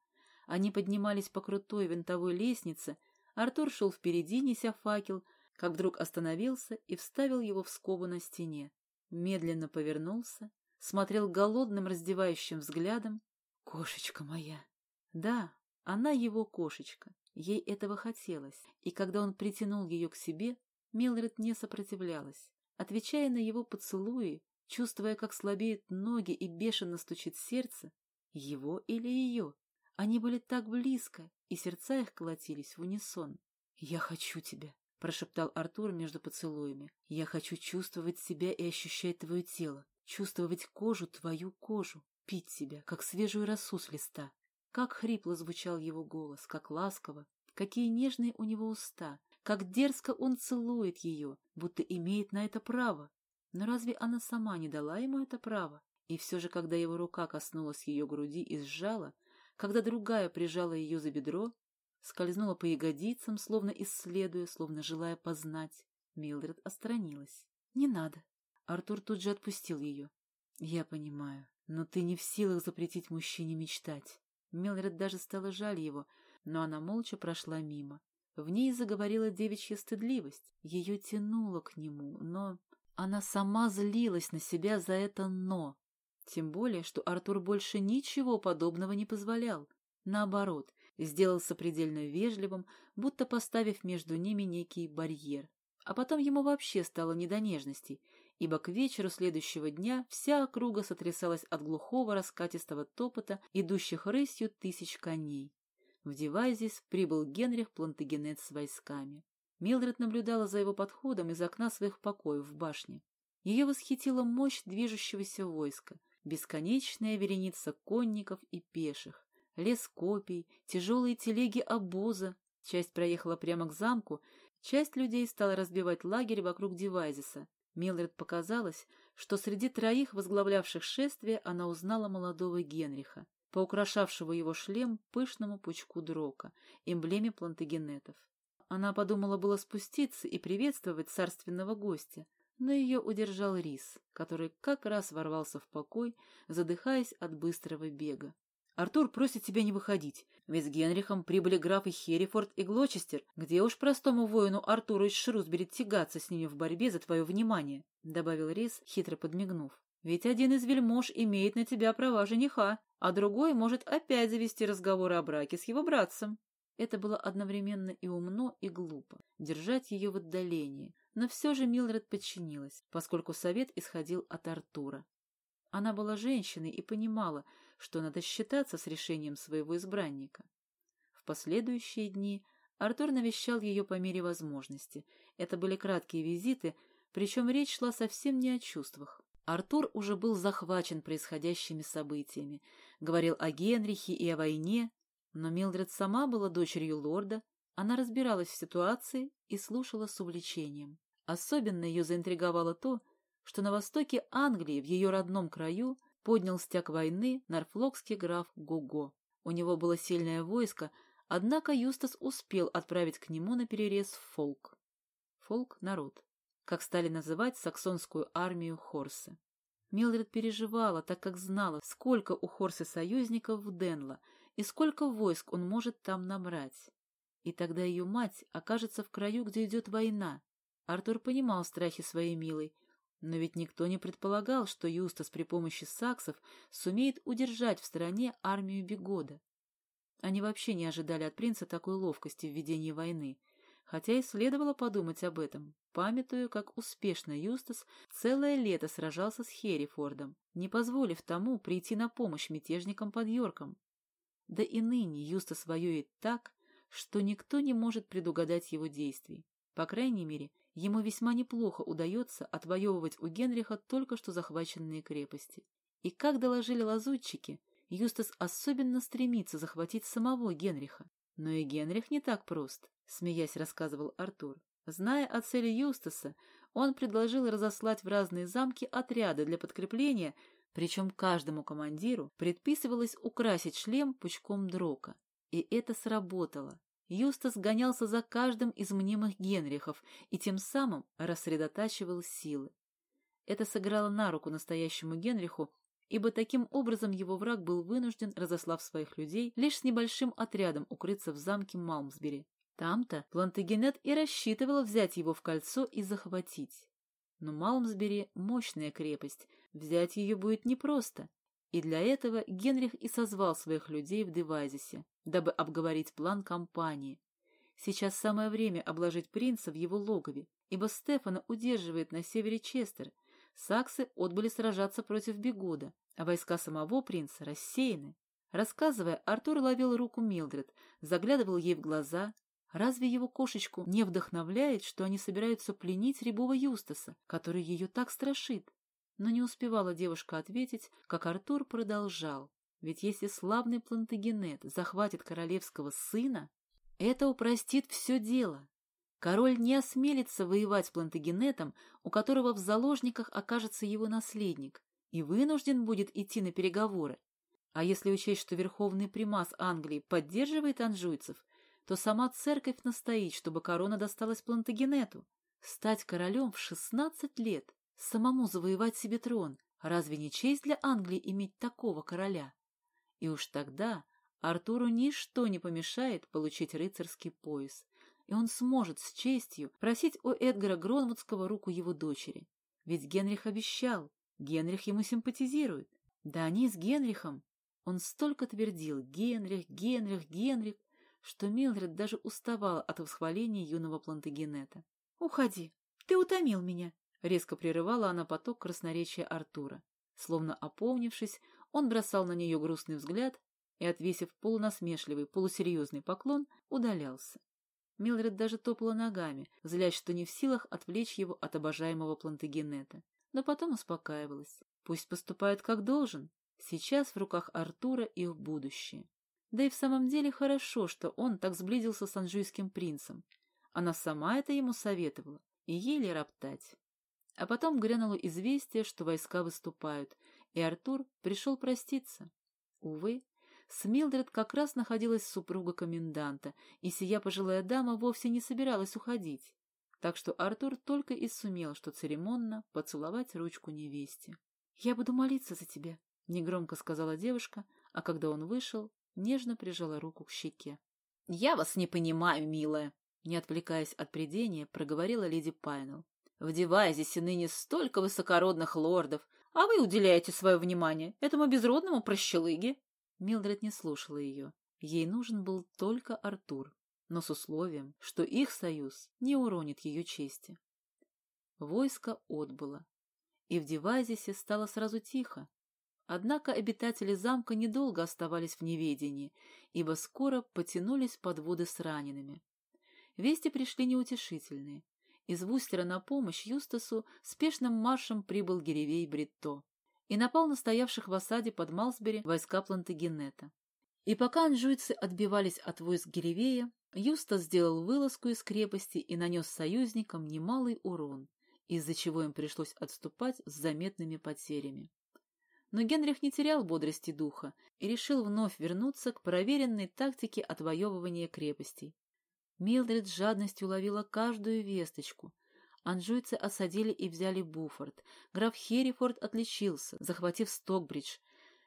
Они поднимались по крутой винтовой лестнице, Артур шел впереди, неся факел, как вдруг остановился и вставил его в скобу на стене. Медленно повернулся, смотрел голодным раздевающим взглядом. «Кошечка моя!» Да, она его кошечка, ей этого хотелось, и когда он притянул ее к себе, Милред не сопротивлялась. Отвечая на его поцелуи, чувствуя, как слабеют ноги и бешено стучит сердце, его или ее, они были так близко, и сердца их колотились в унисон. «Я хочу тебя», — прошептал Артур между поцелуями. «Я хочу чувствовать себя и ощущать твое тело, чувствовать кожу, твою кожу, пить тебя, как свежую росу с листа». Как хрипло звучал его голос, как ласково, какие нежные у него уста, как дерзко он целует ее, будто имеет на это право. Но разве она сама не дала ему это право? И все же, когда его рука коснулась ее груди и сжала, когда другая прижала ее за бедро, скользнула по ягодицам, словно исследуя, словно желая познать, Милдред отстранилась. «Не надо». Артур тут же отпустил ее. «Я понимаю, но ты не в силах запретить мужчине мечтать». Милдред даже стало жаль его, но она молча прошла мимо. В ней заговорила девичья стыдливость. Ее тянуло к нему, но... Она сама злилась на себя за это «но». Тем более, что Артур больше ничего подобного не позволял. Наоборот, сделался предельно вежливым, будто поставив между ними некий барьер. А потом ему вообще стало не до нежностей, ибо к вечеру следующего дня вся округа сотрясалась от глухого раскатистого топота, идущих рысью тысяч коней. В Девайзис прибыл Генрих Плантагенет с войсками. Милдред наблюдала за его подходом из окна своих покоев в башне. Ее восхитила мощь движущегося войска, бесконечная вереница конников и пеших, лес копий, тяжелые телеги обоза. Часть проехала прямо к замку, часть людей стала разбивать лагерь вокруг Девайзиса. Милдред показалось, что среди троих возглавлявших шествие она узнала молодого Генриха по украшавшего его шлем пышному пучку дрока, эмблеме плантагенетов. Она подумала было спуститься и приветствовать царственного гостя, но ее удержал Рис, который как раз ворвался в покой, задыхаясь от быстрого бега. «Артур просит тебя не выходить, ведь с Генрихом прибыли графы Херрифорд и Глочестер, где уж простому воину Артуру из Шрусбери тягаться с ними в борьбе за твое внимание», — добавил Рис, хитро подмигнув. «Ведь один из вельмож имеет на тебя права жениха, а другой может опять завести разговоры о браке с его братцем. Это было одновременно и умно, и глупо, держать ее в отдалении, но все же Милред подчинилась, поскольку совет исходил от Артура. Она была женщиной и понимала, что надо считаться с решением своего избранника. В последующие дни Артур навещал ее по мере возможности. Это были краткие визиты, причем речь шла совсем не о чувствах. Артур уже был захвачен происходящими событиями, говорил о Генрихе и о войне, но Милдред сама была дочерью лорда, она разбиралась в ситуации и слушала с увлечением. Особенно ее заинтриговало то, что на востоке Англии, в ее родном краю, поднял стяг войны норфлокский граф Гуго. У него было сильное войско, однако Юстас успел отправить к нему на перерез фолк. Фолк — народ как стали называть саксонскую армию Хорсы. Милдред переживала, так как знала, сколько у Хорсы союзников в Денло и сколько войск он может там набрать. И тогда ее мать окажется в краю, где идет война. Артур понимал страхи своей милой, но ведь никто не предполагал, что Юстас при помощи саксов сумеет удержать в стороне армию Бегода. Они вообще не ожидали от принца такой ловкости в ведении войны, хотя и следовало подумать об этом, памятуя, как успешно Юстас целое лето сражался с Херрифордом, не позволив тому прийти на помощь мятежникам под Йорком. Да и ныне Юстас воюет так, что никто не может предугадать его действий. По крайней мере, ему весьма неплохо удается отвоевывать у Генриха только что захваченные крепости. И как доложили лазутчики, Юстас особенно стремится захватить самого Генриха. Но и Генрих не так прост смеясь рассказывал Артур. Зная о цели Юстаса, он предложил разослать в разные замки отряды для подкрепления, причем каждому командиру предписывалось украсить шлем пучком дрока. И это сработало. Юстас гонялся за каждым из мнимых Генрихов и тем самым рассредотачивал силы. Это сыграло на руку настоящему Генриху, ибо таким образом его враг был вынужден, разослав своих людей, лишь с небольшим отрядом укрыться в замке Малмсбери. Там-то Плантагенет и рассчитывал взять его в кольцо и захватить. Но Малмсбери — мощная крепость, взять ее будет непросто, и для этого Генрих и созвал своих людей в Девайзисе, дабы обговорить план кампании. Сейчас самое время обложить принца в его логове, ибо Стефана удерживает на севере Честер. Саксы отбыли сражаться против Бегода, а войска самого принца рассеяны. Рассказывая, Артур ловил руку Милдред, заглядывал ей в глаза. Разве его кошечку не вдохновляет, что они собираются пленить рябого Юстаса, который ее так страшит? Но не успевала девушка ответить, как Артур продолжал. Ведь если славный Плантагенет захватит королевского сына, это упростит все дело. Король не осмелится воевать с Плантагенетом, у которого в заложниках окажется его наследник, и вынужден будет идти на переговоры. А если учесть, что верховный примас Англии поддерживает анжуйцев, то сама церковь настоит, чтобы корона досталась Плантагенету. Стать королем в шестнадцать лет Самому завоевать себе трон. Разве не честь для Англии иметь такого короля? И уж тогда Артуру ничто не помешает получить рыцарский пояс, и он сможет с честью просить у Эдгара Гронвудского руку его дочери. Ведь Генрих обещал, Генрих ему симпатизирует. Да они с Генрихом. Он столько твердил «Генрих, Генрих, Генрих», что Милдред даже уставала от восхваления юного Плантагенета. «Уходи, ты утомил меня», Резко прерывала она поток красноречия Артура. Словно опомнившись, он бросал на нее грустный взгляд и, отвесив полунасмешливый, полусерьезный поклон, удалялся. Милдред даже топала ногами, злясь, что не в силах отвлечь его от обожаемого Плантагенета. Но потом успокаивалась. Пусть поступает как должен. Сейчас в руках Артура их будущее. Да и в самом деле хорошо, что он так сблизился с анжуйским принцем. Она сама это ему советовала, и еле роптать. А потом грянуло известие, что войска выступают, и Артур пришел проститься. Увы, с Милдред как раз находилась супруга коменданта, и сия пожилая дама вовсе не собиралась уходить. Так что Артур только и сумел, что церемонно поцеловать ручку невесте. «Я буду молиться за тебя», — негромко сказала девушка, а когда он вышел, нежно прижала руку к щеке. «Я вас не понимаю, милая», — не отвлекаясь от придения, проговорила леди Пайнелл. В Девайзисе ныне столько высокородных лордов, а вы уделяете свое внимание этому безродному прощелыге. Милдред не слушала ее. Ей нужен был только Артур, но с условием, что их союз не уронит ее чести. Войско отбыло, и в Девайзисе стало сразу тихо. Однако обитатели замка недолго оставались в неведении, ибо скоро потянулись подводы с ранеными. Вести пришли неутешительные. Из Вустера на помощь Юстасу спешным маршем прибыл Геревей Бритто и напал на стоявших в осаде под Малсбери войска Плантагенета. И пока анжуйцы отбивались от войск Геревея, Юстас сделал вылазку из крепости и нанес союзникам немалый урон, из-за чего им пришлось отступать с заметными потерями. Но Генрих не терял бодрости духа и решил вновь вернуться к проверенной тактике отвоевывания крепостей. Милдред с жадностью ловила каждую весточку. Анжуйцы осадили и взяли Буфорд. Граф Херрифорд отличился, захватив Стокбридж.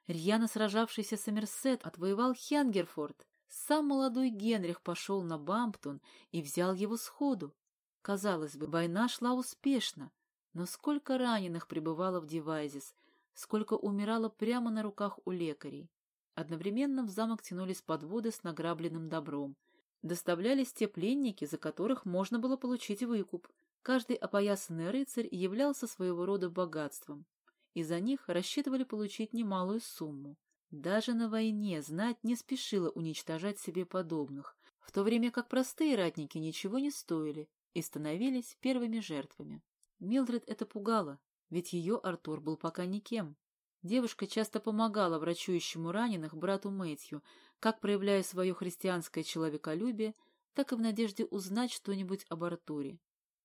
Рьяно сражавшийся Сомерсет отвоевал Хенгерфорд. Сам молодой Генрих пошел на Бамптон и взял его сходу. Казалось бы, война шла успешно, но сколько раненых пребывало в Девайзис, сколько умирало прямо на руках у лекарей. Одновременно в замок тянулись подводы с награбленным добром — доставлялись те пленники, за которых можно было получить выкуп. Каждый опоясанный рыцарь являлся своего рода богатством, и за них рассчитывали получить немалую сумму. Даже на войне знать не спешила уничтожать себе подобных, в то время как простые ратники ничего не стоили и становились первыми жертвами. Милдред это пугало, ведь ее Артур был пока никем. Девушка часто помогала врачующему раненых брату Мэтью, как проявляя свое христианское человеколюбие, так и в надежде узнать что-нибудь об Артуре.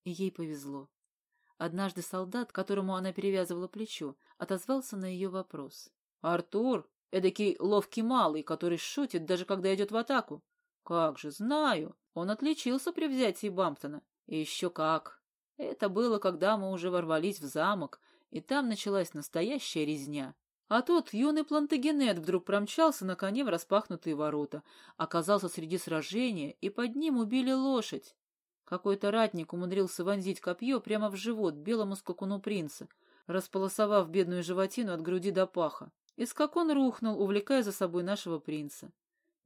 И ей повезло. Однажды солдат, которому она перевязывала плечо, отозвался на ее вопрос. «Артур, эдакий ловкий малый, который шутит, даже когда идет в атаку. Как же, знаю, он отличился при взятии Бамптона. И еще как. Это было, когда мы уже ворвались в замок, и там началась настоящая резня. А тот юный плантагенет вдруг промчался на коне в распахнутые ворота, оказался среди сражения, и под ним убили лошадь. Какой-то ратник умудрился вонзить копье прямо в живот белому скакуну принца, располосовав бедную животину от груди до паха. И скакун рухнул, увлекая за собой нашего принца.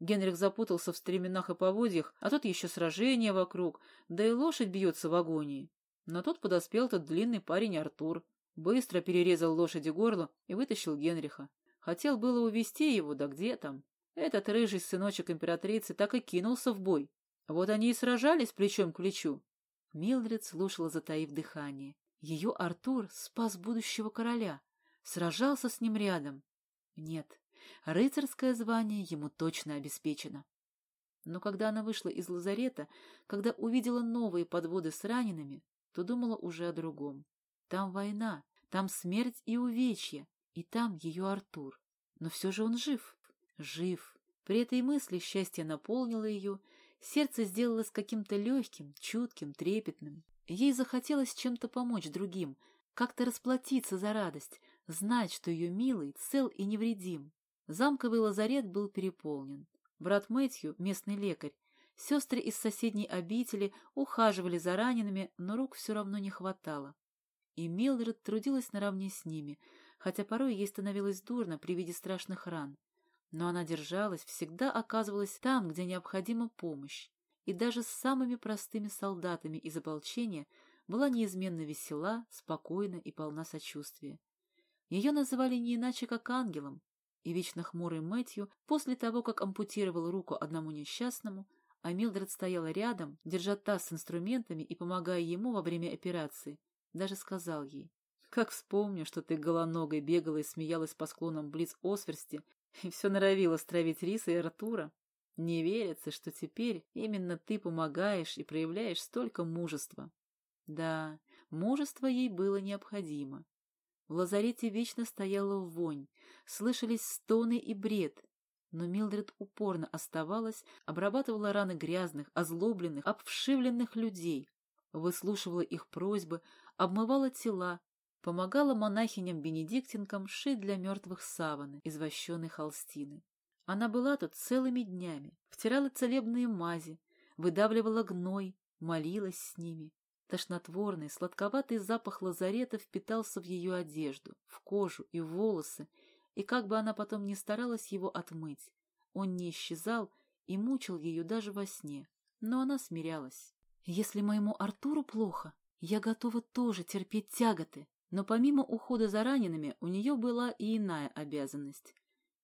Генрих запутался в стременах и поводьях, а тут еще сражение вокруг, да и лошадь бьется в агонии. Но тут подоспел тот длинный парень Артур. Быстро перерезал лошади горло и вытащил Генриха. Хотел было увести его, да где там. Этот рыжий сыночек императрицы так и кинулся в бой. Вот они и сражались плечом к плечу. Милдред слушала, затаив дыхание. Ее Артур спас будущего короля. Сражался с ним рядом. Нет, рыцарское звание ему точно обеспечено. Но когда она вышла из лазарета, когда увидела новые подводы с ранеными, то думала уже о другом. Там война, там смерть и увечья, и там ее Артур. Но все же он жив. Жив. При этой мысли счастье наполнило ее, сердце сделалось каким-то легким, чутким, трепетным. Ей захотелось чем-то помочь другим, как-то расплатиться за радость, знать, что ее милый цел и невредим. Замковый лазарет был переполнен. Брат Мэтью, местный лекарь, сестры из соседней обители ухаживали за ранеными, но рук все равно не хватало. И Милдред трудилась наравне с ними, хотя порой ей становилось дурно при виде страшных ран. Но она держалась, всегда оказывалась там, где необходима помощь. И даже с самыми простыми солдатами из ополчения была неизменно весела, спокойна и полна сочувствия. Ее называли не иначе, как ангелом, и вечно хмурый Мэтью, после того, как ампутировал руку одному несчастному, а Милдред стояла рядом, держа таз с инструментами и помогая ему во время операции, даже сказал ей, «Как вспомню, что ты голоногой бегала и смеялась по склонам близ Осверсти и все норовила стравить Риса и Артура. Не верится, что теперь именно ты помогаешь и проявляешь столько мужества». Да, мужество ей было необходимо. В лазарете вечно стояла вонь, слышались стоны и бред, но Милдред упорно оставалась, обрабатывала раны грязных, озлобленных, обвшивленных людей, выслушивала их просьбы, обмывала тела, помогала монахиням-бенедиктинкам шить для мертвых саваны из вощеной холстины. Она была тут целыми днями, втирала целебные мази, выдавливала гной, молилась с ними. Тошнотворный, сладковатый запах лазарета впитался в ее одежду, в кожу и в волосы, и как бы она потом ни старалась его отмыть, он не исчезал и мучил ее даже во сне, но она смирялась. «Если моему Артуру плохо, я готова тоже терпеть тяготы, но помимо ухода за ранеными у нее была и иная обязанность.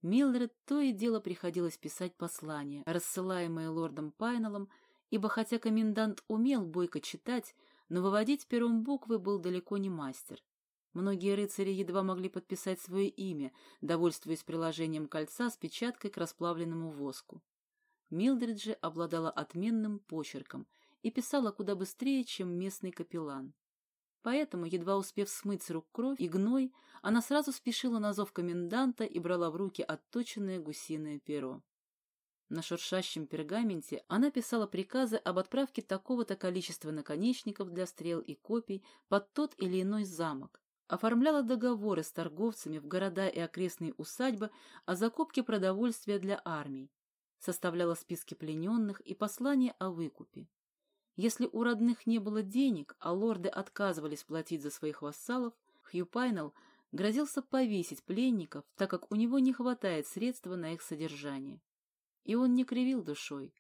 Милдред то и дело приходилось писать послания, рассылаемые лордом Пайнеллом, ибо хотя комендант умел бойко читать, но выводить пером буквы был далеко не мастер. Многие рыцари едва могли подписать свое имя, довольствуясь приложением кольца с печаткой к расплавленному воску. Милдред же обладала отменным почерком и писала куда быстрее, чем местный капеллан. Поэтому, едва успев смыть с рук кровь и гной, она сразу спешила на зов коменданта и брала в руки отточенное гусиное перо. На шуршащем пергаменте она писала приказы об отправке такого-то количества наконечников для стрел и копий под тот или иной замок, оформляла договоры с торговцами в города и окрестные усадьбы о закупке продовольствия для армий, составляла списки плененных и послания о выкупе. Если у родных не было денег, а лорды отказывались платить за своих вассалов, Хью Пайнелл грозился повесить пленников, так как у него не хватает средств на их содержание. И он не кривил душой.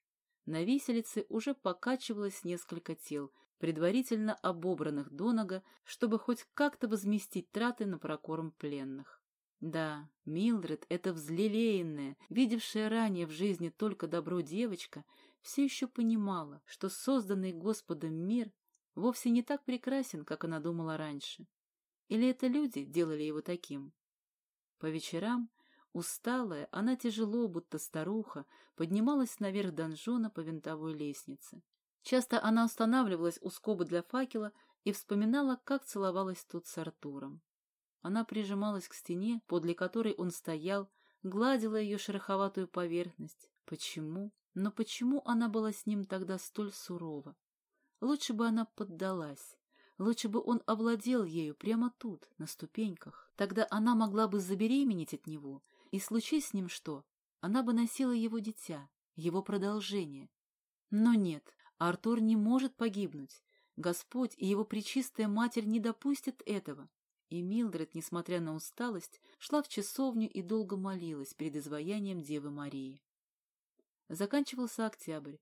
На виселице уже покачивалось несколько тел, предварительно обобранных донога, чтобы хоть как-то возместить траты на прокорм пленных. Да, Милдред, эта взлелеянная, видевшая ранее в жизни только добро девочка, все еще понимала, что созданный Господом мир вовсе не так прекрасен, как она думала раньше. Или это люди делали его таким? По вечерам, усталая, она тяжело, будто старуха, поднималась наверх донжона по винтовой лестнице. Часто она останавливалась у скобы для факела и вспоминала, как целовалась тут с Артуром. Она прижималась к стене, подле которой он стоял, гладила ее шероховатую поверхность. Почему? Но почему она была с ним тогда столь сурова? Лучше бы она поддалась. Лучше бы он овладел ею прямо тут, на ступеньках. Тогда она могла бы забеременеть от него, и случись с ним что, она бы носила его дитя, его продолжение. Но нет, Артур не может погибнуть. Господь и его пречистая матерь не допустят этого. И Милдред, несмотря на усталость, шла в часовню и долго молилась перед изваянием Девы Марии. Заканчивался октябрь,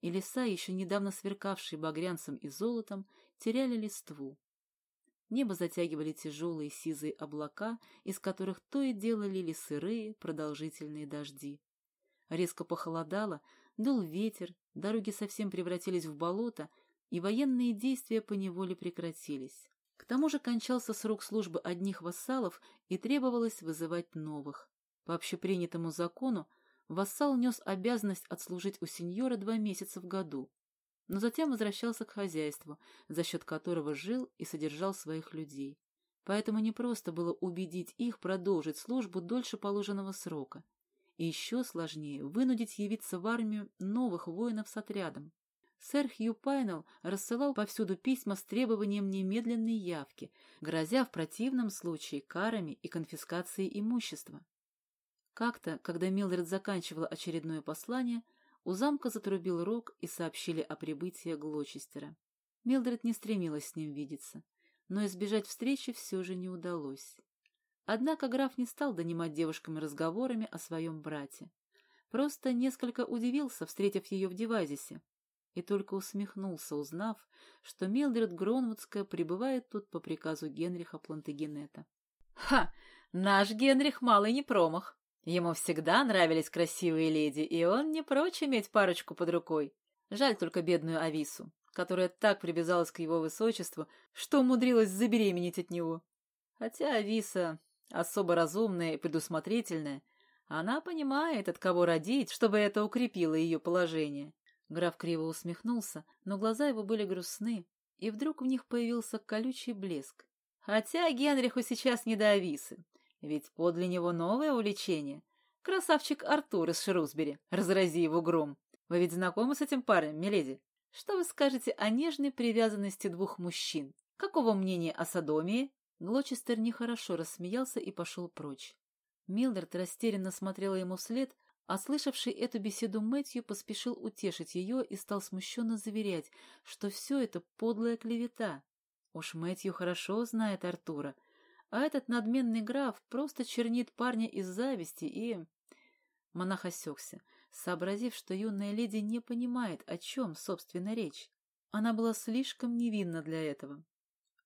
и леса, еще недавно сверкавшие багрянцем и золотом, теряли листву. Небо затягивали тяжелые сизые облака, из которых то и дело лили сырые, продолжительные дожди. Резко похолодало, дул ветер, дороги совсем превратились в болото, и военные действия поневоле прекратились. К тому же кончался срок службы одних вассалов и требовалось вызывать новых. По общепринятому закону вассал нес обязанность отслужить у сеньора два месяца в году, но затем возвращался к хозяйству, за счет которого жил и содержал своих людей. Поэтому непросто было убедить их продолжить службу дольше положенного срока. И еще сложнее вынудить явиться в армию новых воинов с отрядом. Сэр Хью Пайнелл рассылал повсюду письма с требованием немедленной явки, грозя в противном случае карами и конфискацией имущества. Как-то, когда Милдред заканчивала очередное послание, у замка затрубил рог и сообщили о прибытии Глочестера. Милдред не стремилась с ним видеться, но избежать встречи все же не удалось. Однако граф не стал донимать девушками разговорами о своем брате. Просто несколько удивился, встретив ее в Девазисе, и только усмехнулся, узнав, что Милдред Гронвудская прибывает тут по приказу Генриха Плантагенета. «Ха! Наш Генрих малый не промах!» Ему всегда нравились красивые леди, и он не прочь иметь парочку под рукой. Жаль только бедную Авису, которая так привязалась к его высочеству, что умудрилась забеременеть от него. Хотя Ависа особо разумная и предусмотрительная, она понимает, от кого родить, чтобы это укрепило ее положение. Граф криво усмехнулся, но глаза его были грустны, и вдруг в них появился колючий блеск. Хотя Генриху сейчас не до Ависы. Ведь подле него новое увлечение. Красавчик Артур из Шрусбери, разрази его гром. Вы ведь знакомы с этим парнем, миледи? Что вы скажете о нежной привязанности двух мужчин? Какого мнения о Содомии? Глочестер нехорошо рассмеялся и пошел прочь. Милдред растерянно смотрела ему вслед, а слышавший эту беседу Мэтью поспешил утешить ее и стал смущенно заверять, что все это подлая клевета. Уж Мэтью хорошо знает Артура, а этот надменный граф просто чернит парня из зависти и... Монах осекся, сообразив, что юная леди не понимает, о чем, собственно, речь. Она была слишком невинна для этого.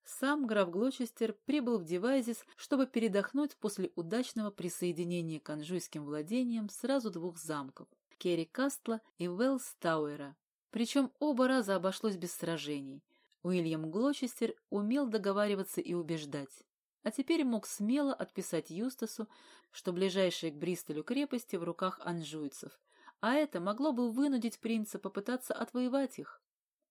Сам граф Глочестер прибыл в Девайзис, чтобы передохнуть после удачного присоединения к анжуйским владениям сразу двух замков – Керри Кастла и Уэллс Тауэра. Причем оба раза обошлось без сражений. Уильям Глочестер умел договариваться и убеждать а теперь мог смело отписать Юстасу, что ближайшая к Бристолю крепости в руках анжуйцев, а это могло бы вынудить принца попытаться отвоевать их.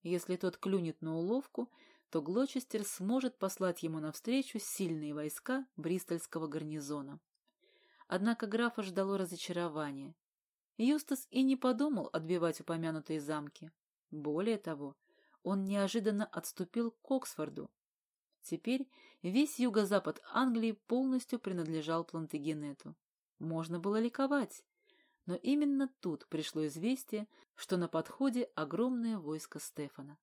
Если тот клюнет на уловку, то Глочестер сможет послать ему навстречу сильные войска Бристольского гарнизона. Однако графа ждало разочарование. Юстас и не подумал отбивать упомянутые замки. Более того, он неожиданно отступил к Оксфорду, Теперь весь юго-запад Англии полностью принадлежал Плантагенету. Можно было ликовать. Но именно тут пришло известие, что на подходе огромное войско Стефана.